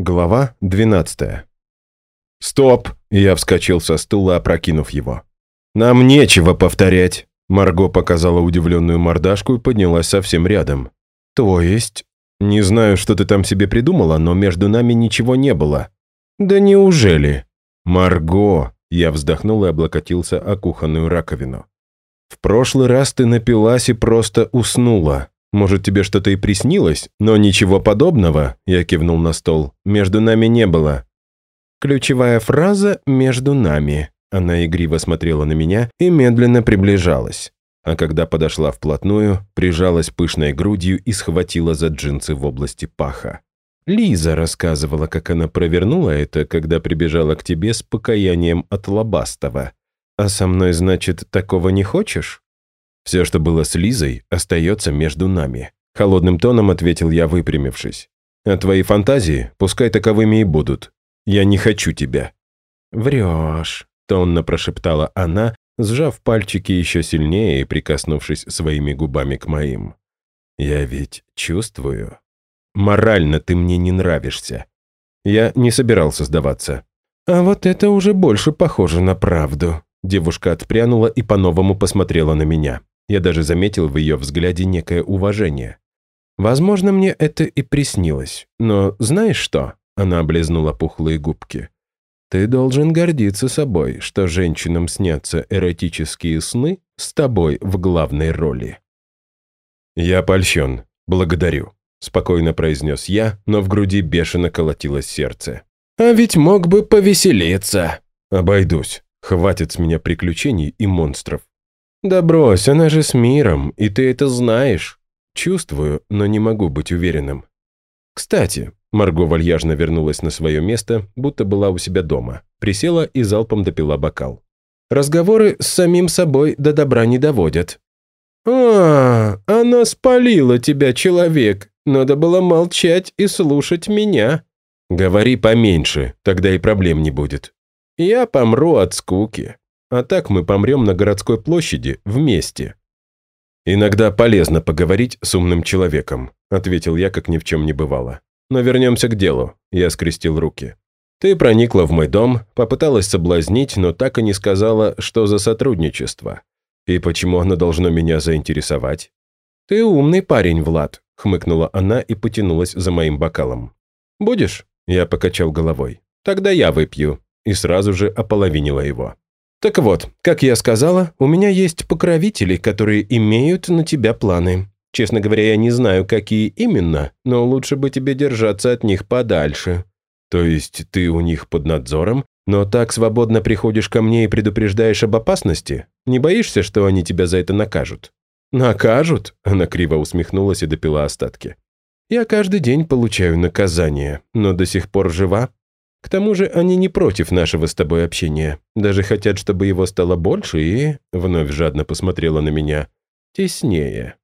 Глава 12. «Стоп!» – я вскочил со стула, опрокинув его. «Нам нечего повторять!» Марго показала удивленную мордашку и поднялась совсем рядом. «То есть?» «Не знаю, что ты там себе придумала, но между нами ничего не было». «Да неужели?» «Марго!» – я вздохнул и облокотился о кухонную раковину. «В прошлый раз ты напилась и просто уснула. Может, тебе что-то и приснилось, но ничего подобного, я кивнул на стол, между нами не было. Ключевая фраза «между нами». Она игриво смотрела на меня и медленно приближалась. А когда подошла вплотную, прижалась пышной грудью и схватила за джинсы в области паха. Лиза рассказывала, как она провернула это, когда прибежала к тебе с покаянием от Лобастова. А со мной, значит, такого не хочешь? Все, что было с Лизой, остается между нами. Холодным тоном ответил я, выпрямившись. А твои фантазии, пускай таковыми и будут. Я не хочу тебя. Врешь, тонно прошептала она, сжав пальчики еще сильнее и прикоснувшись своими губами к моим. Я ведь чувствую. Морально ты мне не нравишься. Я не собирался сдаваться. А вот это уже больше похоже на правду. Девушка отпрянула и по-новому посмотрела на меня. Я даже заметил в ее взгляде некое уважение. Возможно, мне это и приснилось. Но знаешь что? Она облизнула пухлые губки. Ты должен гордиться собой, что женщинам снятся эротические сны с тобой в главной роли. Я польщен. Благодарю. Спокойно произнес я, но в груди бешено колотилось сердце. «А ведь мог бы повеселиться!» «Обойдусь. Хватит с меня приключений и монстров. «Да брось, она же с миром, и ты это знаешь». Чувствую, но не могу быть уверенным. «Кстати», Марго вальяжно вернулась на свое место, будто была у себя дома, присела и залпом допила бокал. «Разговоры с самим собой до добра не доводят». «А, она спалила тебя, человек. Надо было молчать и слушать меня». «Говори поменьше, тогда и проблем не будет». «Я помру от скуки. А так мы помрем на городской площади вместе». «Иногда полезно поговорить с умным человеком», ответил я, как ни в чем не бывало. «Но вернемся к делу», я скрестил руки. «Ты проникла в мой дом, попыталась соблазнить, но так и не сказала, что за сотрудничество. И почему оно должно меня заинтересовать?» «Ты умный парень, Влад», хмыкнула она и потянулась за моим бокалом. «Будешь?» Я покачал головой. «Тогда я выпью». И сразу же ополовинила его. Так вот, как я сказала, у меня есть покровители, которые имеют на тебя планы. Честно говоря, я не знаю, какие именно, но лучше бы тебе держаться от них подальше. То есть ты у них под надзором, но так свободно приходишь ко мне и предупреждаешь об опасности? Не боишься, что они тебя за это накажут?» «Накажут?» – она криво усмехнулась и допила остатки. «Я каждый день получаю наказание, но до сих пор жива. К тому же они не против нашего с тобой общения. Даже хотят, чтобы его стало больше и...» Вновь жадно посмотрела на меня. «Теснее».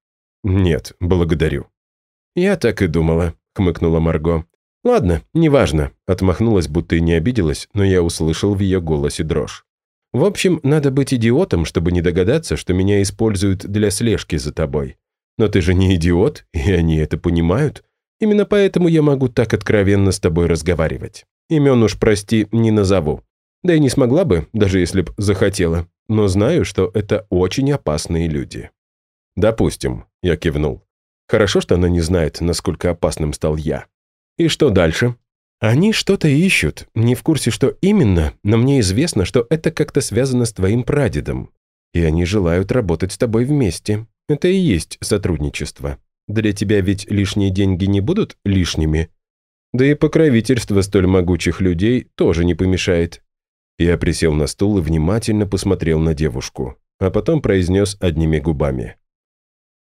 «Нет, благодарю». «Я так и думала», — хмыкнула Марго. «Ладно, неважно», — отмахнулась, будто и не обиделась, но я услышал в ее голосе дрожь. «В общем, надо быть идиотом, чтобы не догадаться, что меня используют для слежки за тобой. Но ты же не идиот, и они это понимают. Именно поэтому я могу так откровенно с тобой разговаривать. Имен уж, прости, не назову. Да и не смогла бы, даже если б захотела. Но знаю, что это очень опасные люди. Допустим, я кивнул. Хорошо, что она не знает, насколько опасным стал я. И что дальше? Они что-то ищут, не в курсе, что именно, но мне известно, что это как-то связано с твоим прадедом. И они желают работать с тобой вместе. Это и есть сотрудничество. Для тебя ведь лишние деньги не будут лишними, да и покровительство столь могучих людей тоже не помешает. Я присел на стул и внимательно посмотрел на девушку, а потом произнес одними губами.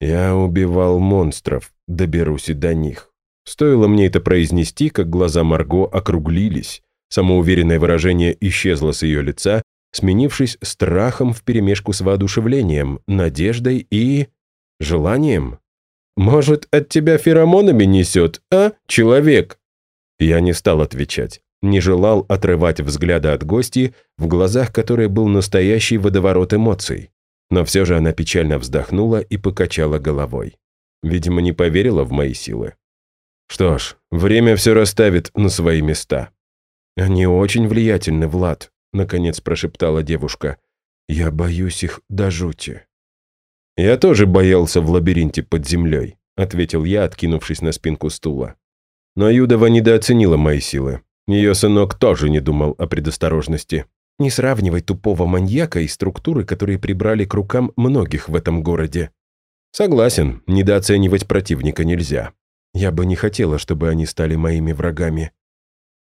«Я убивал монстров, доберусь и до них». Стоило мне это произнести, как глаза Марго округлились, самоуверенное выражение исчезло с ее лица, сменившись страхом вперемешку с воодушевлением, надеждой и... желанием. «Может, от тебя феромонами несет, а, человек?» Я не стал отвечать, не желал отрывать взгляда от гости, в глазах которой был настоящий водоворот эмоций. Но все же она печально вздохнула и покачала головой. Видимо, не поверила в мои силы. Что ж, время все расставит на свои места. Они очень влиятельны, Влад, наконец прошептала девушка. Я боюсь их до жути. Я тоже боялся в лабиринте под землей, ответил я, откинувшись на спинку стула. Но Юдова недооценила мои силы. Ее сынок тоже не думал о предосторожности. Не сравнивай тупого маньяка и структуры, которые прибрали к рукам многих в этом городе. Согласен, недооценивать противника нельзя. Я бы не хотела, чтобы они стали моими врагами.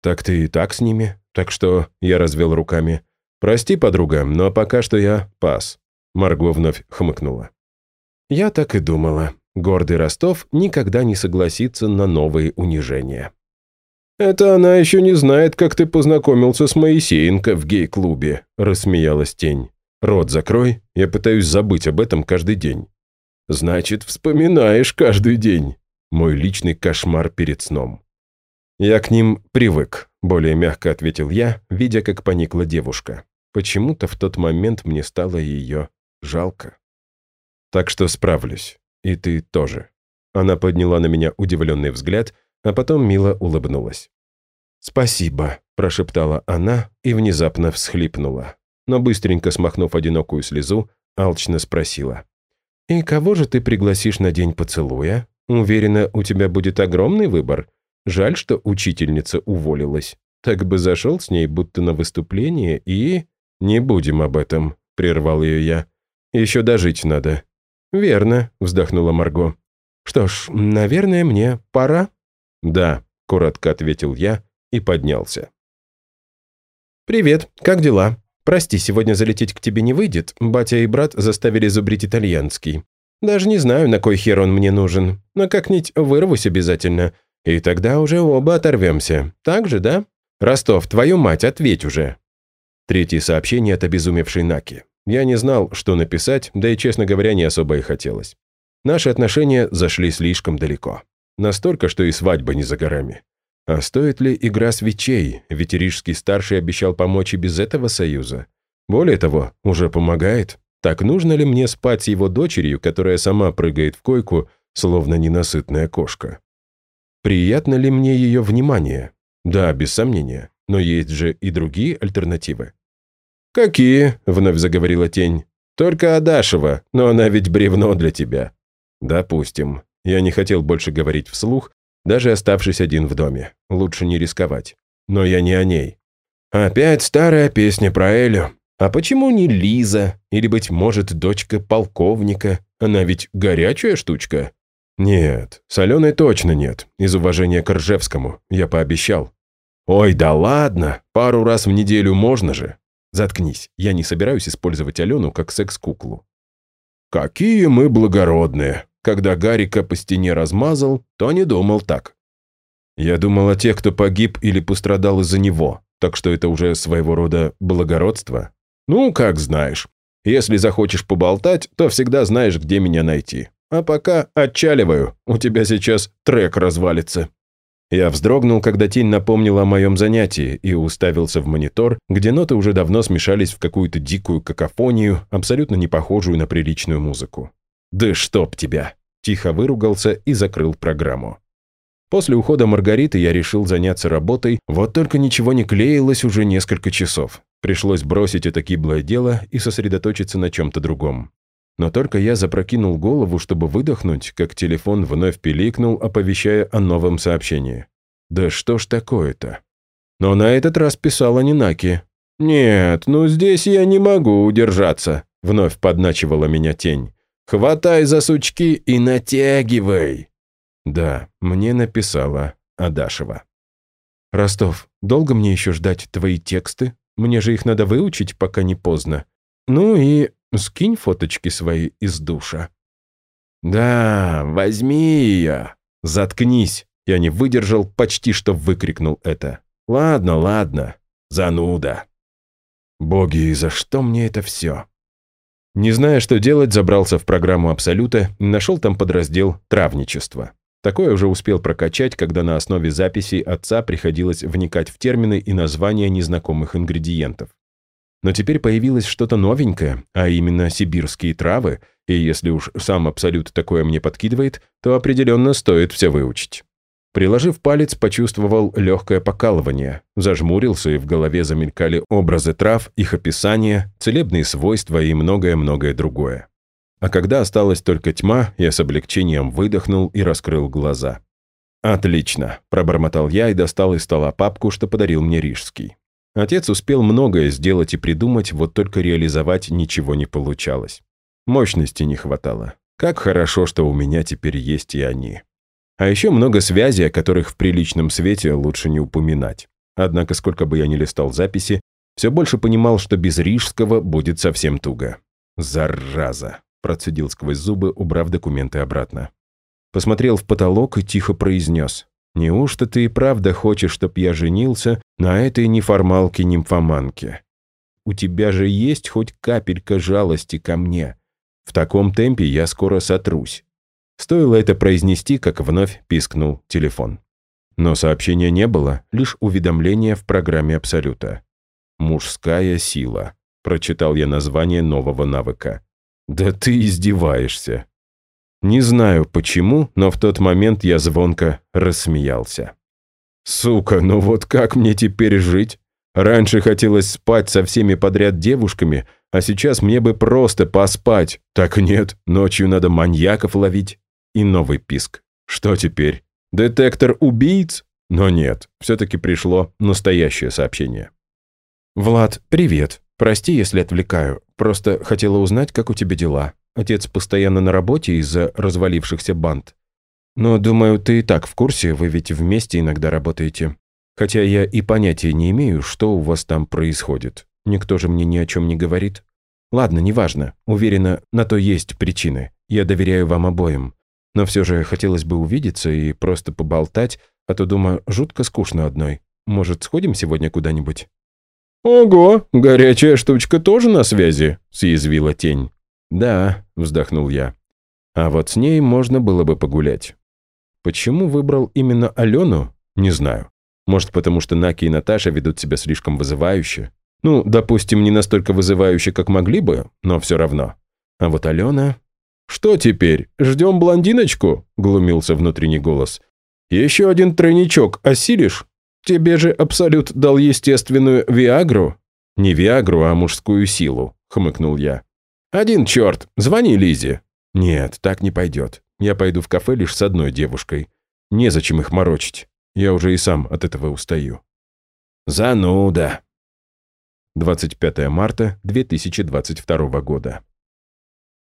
Так ты и так с ними, так что я развел руками. Прости, подруга, но пока что я пас. Марго вновь хмыкнула. Я так и думала. Гордый Ростов никогда не согласится на новые унижения. «Это она еще не знает, как ты познакомился с Моисеенко в гей-клубе», – рассмеялась тень. «Рот закрой, я пытаюсь забыть об этом каждый день». «Значит, вспоминаешь каждый день». Мой личный кошмар перед сном. «Я к ним привык», – более мягко ответил я, видя, как поникла девушка. Почему-то в тот момент мне стало ее жалко. «Так что справлюсь. И ты тоже». Она подняла на меня удивленный взгляд – а потом мило улыбнулась. «Спасибо», – прошептала она и внезапно всхлипнула. Но быстренько смахнув одинокую слезу, алчно спросила. «И кого же ты пригласишь на день поцелуя? Уверена, у тебя будет огромный выбор. Жаль, что учительница уволилась. Так бы зашел с ней, будто на выступление, и...» «Не будем об этом», – прервал ее я. «Еще дожить надо». «Верно», – вздохнула Марго. «Что ж, наверное, мне пора». «Да», – коротко ответил я и поднялся. «Привет, как дела? Прости, сегодня залететь к тебе не выйдет. Батя и брат заставили зубрить итальянский. Даже не знаю, на кой хер он мне нужен, но как-нибудь вырвусь обязательно. И тогда уже оба оторвемся. Так же, да? Ростов, твою мать, ответь уже». Третье сообщение от обезумевшей Наки. Я не знал, что написать, да и, честно говоря, не особо и хотелось. Наши отношения зашли слишком далеко. Настолько, что и свадьба не за горами. А стоит ли игра свечей, ведь старший обещал помочь и без этого союза. Более того, уже помогает. Так нужно ли мне спать с его дочерью, которая сама прыгает в койку, словно ненасытная кошка? Приятно ли мне ее внимание? Да, без сомнения. Но есть же и другие альтернативы. «Какие?» – вновь заговорила тень. «Только Адашева, но она ведь бревно для тебя». «Допустим. Я не хотел больше говорить вслух, даже оставшись один в доме. Лучше не рисковать. Но я не о ней. Опять старая песня про Элю. А почему не Лиза? Или, быть может, дочка полковника? Она ведь горячая штучка. Нет, соленой точно нет. Из уважения к Ржевскому. Я пообещал. Ой, да ладно. Пару раз в неделю можно же. Заткнись. Я не собираюсь использовать Алену как секс-куклу. Какие мы благородные. Когда Гарика по стене размазал, то не думал так. Я думал о тех, кто погиб или пострадал из-за него, так что это уже своего рода благородство. Ну, как знаешь. Если захочешь поболтать, то всегда знаешь, где меня найти. А пока отчаливаю, у тебя сейчас трек развалится. Я вздрогнул, когда тень напомнила о моем занятии и уставился в монитор, где ноты уже давно смешались в какую-то дикую какофонию, абсолютно не похожую на приличную музыку. «Да чтоб тебя!» Тихо выругался и закрыл программу. После ухода Маргариты я решил заняться работой, вот только ничего не клеилось уже несколько часов. Пришлось бросить это киблое дело и сосредоточиться на чем-то другом. Но только я запрокинул голову, чтобы выдохнуть, как телефон вновь пиликнул, оповещая о новом сообщении. «Да что ж такое-то?» Но на этот раз писала не Наки. «Нет, ну здесь я не могу удержаться», — вновь подначивала меня тень. Хватай за сучки и натягивай!» Да, мне написала Адашева. «Ростов, долго мне еще ждать твои тексты? Мне же их надо выучить, пока не поздно. Ну и скинь фоточки свои из душа». «Да, возьми ее!» «Заткнись!» Я не выдержал, почти что выкрикнул это. «Ладно, ладно, зануда». «Боги, за что мне это все?» Не зная, что делать, забрался в программу Абсолюта и нашел там подраздел «Травничество». Такое уже успел прокачать, когда на основе записей отца приходилось вникать в термины и названия незнакомых ингредиентов. Но теперь появилось что-то новенькое, а именно сибирские травы, и если уж сам Абсолют такое мне подкидывает, то определенно стоит все выучить. Приложив палец, почувствовал легкое покалывание, зажмурился, и в голове замелькали образы трав, их описание, целебные свойства и многое-многое другое. А когда осталась только тьма, я с облегчением выдохнул и раскрыл глаза. «Отлично», – пробормотал я и достал из стола папку, что подарил мне Рижский. Отец успел многое сделать и придумать, вот только реализовать ничего не получалось. Мощности не хватало. Как хорошо, что у меня теперь есть и они. А еще много связей, о которых в приличном свете лучше не упоминать. Однако, сколько бы я ни листал записи, все больше понимал, что без Рижского будет совсем туго. «Зараза!» – процедил сквозь зубы, убрав документы обратно. Посмотрел в потолок и тихо произнес. «Неужто ты и правда хочешь, чтоб я женился на этой неформалке-нимфоманке? У тебя же есть хоть капелька жалости ко мне. В таком темпе я скоро сотрусь. Стоило это произнести, как вновь пискнул телефон. Но сообщения не было, лишь уведомление в программе Абсолюта. «Мужская сила», – прочитал я название нового навыка. «Да ты издеваешься». Не знаю почему, но в тот момент я звонко рассмеялся. «Сука, ну вот как мне теперь жить? Раньше хотелось спать со всеми подряд девушками, а сейчас мне бы просто поспать. Так нет, ночью надо маньяков ловить и новый писк. Что теперь? Детектор убийц? Но нет, все-таки пришло настоящее сообщение. «Влад, привет. Прости, если отвлекаю. Просто хотела узнать, как у тебя дела. Отец постоянно на работе из-за развалившихся банд. Но, думаю, ты и так в курсе, вы ведь вместе иногда работаете. Хотя я и понятия не имею, что у вас там происходит. Никто же мне ни о чем не говорит. Ладно, неважно. Уверена, на то есть причины. Я доверяю вам обоим. Но все же хотелось бы увидеться и просто поболтать, а то, думаю, жутко скучно одной. Может, сходим сегодня куда-нибудь?» «Ого, горячая штучка тоже на связи», — съязвила тень. «Да», — вздохнул я. «А вот с ней можно было бы погулять». Почему выбрал именно Алену? Не знаю. Может, потому что Наки и Наташа ведут себя слишком вызывающе? Ну, допустим, не настолько вызывающе, как могли бы, но все равно. А вот Алена... «Что теперь? Ждем блондиночку?» – глумился внутренний голос. «Еще один тройничок осилишь? Тебе же Абсолют дал естественную Виагру?» «Не Виагру, а мужскую силу», – хмыкнул я. «Один черт, звони Лизе». «Нет, так не пойдет. Я пойду в кафе лишь с одной девушкой. Незачем их морочить. Я уже и сам от этого устаю». «Зануда». 25 марта 2022 года.